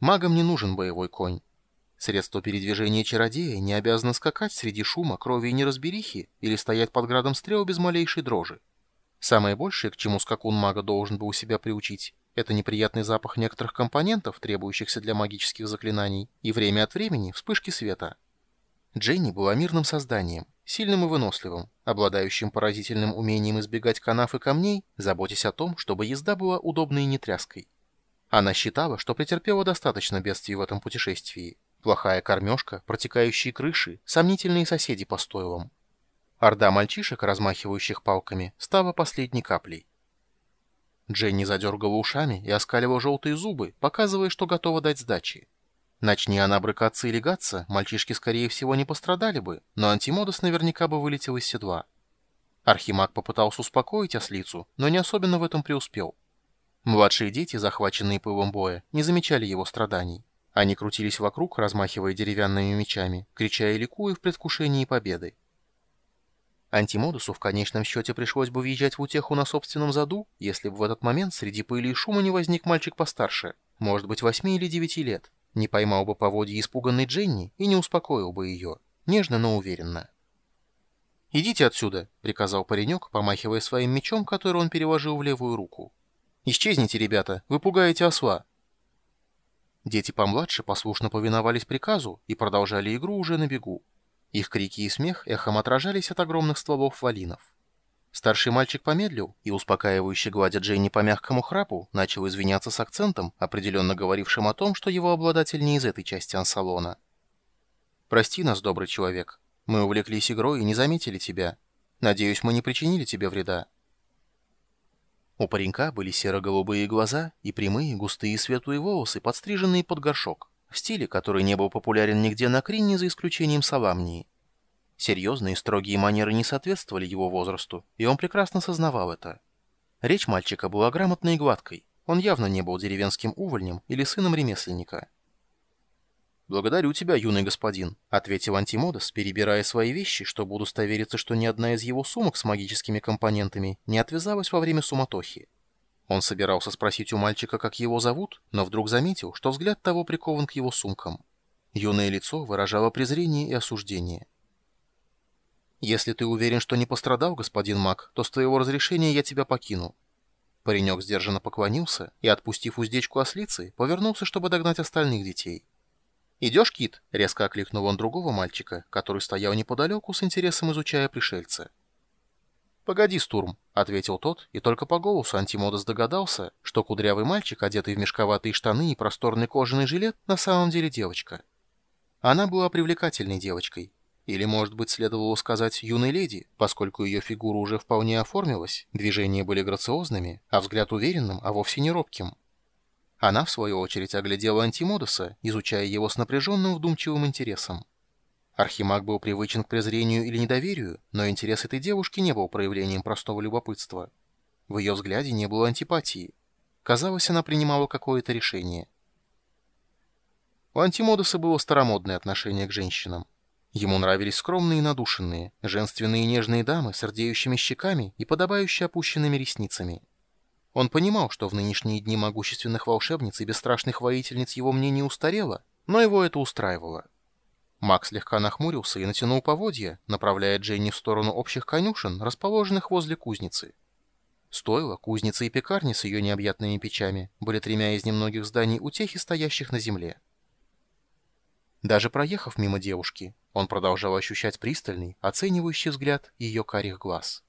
Магам не нужен боевой конь. Средство передвижения чародея не обязано скакать среди шума, крови и неразберихи или стоять под градом стрел без малейшей дрожи. Самое большее, к чему скакун мага должен бы у себя приучить, это неприятный запах некоторых компонентов, требующихся для магических заклинаний, и время от времени вспышки света. Дженни была мирным созданием, сильным и выносливым, обладающим поразительным умением избегать канав и камней, заботясь о том, чтобы езда была удобной и нетряской. Она считала, что претерпела достаточно бедствий в этом путешествии. Плохая кормежка, протекающие крыши, сомнительные соседи по стойлам. Орда мальчишек, размахивающих палками, стала последней каплей. Дженни задергала ушами и оскалила желтые зубы, показывая, что готова дать сдачи. Начни она брыкаться и легаться, мальчишки, скорее всего, не пострадали бы, но Антимодос наверняка бы вылетел из седла. Архимаг попытался успокоить ослицу, но не особенно в этом преуспел. Младшие дети, захваченные пылом боя, не замечали его страданий. Они крутились вокруг, размахивая деревянными мечами, крича и ликуя в предвкушении победы. Антимодусу в конечном счете пришлось бы въезжать в утеху на собственном заду, если бы в этот момент среди пыли и шума не возник мальчик постарше, может быть, восьми или девяти лет, не поймал бы поводья испуганной Дженни и не успокоил бы ее, нежно, но уверенно. «Идите отсюда», — приказал паренек, помахивая своим мечом, который он переложил в левую руку. «Исчезните, ребята, вы пугаете осла». Дети помладше послушно повиновались приказу и продолжали игру уже на бегу. Их крики и смех эхом отражались от огромных стволов валинов. Старший мальчик помедлил и, успокаивающе гладя Дженни по мягкому храпу, начал извиняться с акцентом, определенно говорившим о том, что его обладатель не из этой части ансалона. «Прости нас, добрый человек. Мы увлеклись игрой и не заметили тебя. Надеюсь, мы не причинили тебе вреда». У паренька были серо-голубые глаза и прямые, густые светлые волосы, подстриженные под горшок в стиле, который не был популярен нигде на Крине, за исключением Саламнии. Серьезные и строгие манеры не соответствовали его возрасту, и он прекрасно сознавал это. Речь мальчика была грамотной и гладкой, он явно не был деревенским увольнем или сыном ремесленника. «Благодарю тебя, юный господин», — ответил Антимодос, перебирая свои вещи, чтобы удостовериться, что ни одна из его сумок с магическими компонентами не отвязалась во время суматохи. Он собирался спросить у мальчика, как его зовут, но вдруг заметил, что взгляд того прикован к его сумкам. Юное лицо выражало презрение и осуждение. «Если ты уверен, что не пострадал, господин Мак, то с твоего разрешения я тебя покину». Паренек сдержанно поклонился и, отпустив уздечку ослицы, повернулся, чтобы догнать остальных детей. «Идешь, Кит?» — резко окликнул он другого мальчика, который стоял неподалеку с интересом изучая пришельца. «Погоди, Стурм», — ответил тот, и только по голосу Антимодос догадался, что кудрявый мальчик, одетый в мешковатые штаны и просторный кожаный жилет, на самом деле девочка. Она была привлекательной девочкой. Или, может быть, следовало сказать «юной леди», поскольку ее фигура уже вполне оформилась, движения были грациозными, а взгляд уверенным, а вовсе не робким. Она, в свою очередь, оглядела Антимодоса, изучая его с напряженным вдумчивым интересом. Архимаг был привычен к презрению или недоверию, но интерес этой девушки не был проявлением простого любопытства. В ее взгляде не было антипатии. Казалось, она принимала какое-то решение. У Антимодоса было старомодное отношение к женщинам. Ему нравились скромные и надушенные, женственные и нежные дамы с рдеющими щеками и подобающие опущенными ресницами. Он понимал, что в нынешние дни могущественных волшебниц и бесстрашных воительниц его мнение устарело, но его это устраивало. Макс слегка нахмурился и натянул поводья, направляя Дженни в сторону общих конюшен, расположенных возле кузницы. Стоило, кузница и пекарни с ее необъятными печами были тремя из немногих зданий утехи, стоящих на земле. Даже проехав мимо девушки, он продолжал ощущать пристальный, оценивающий взгляд ее карих глаз.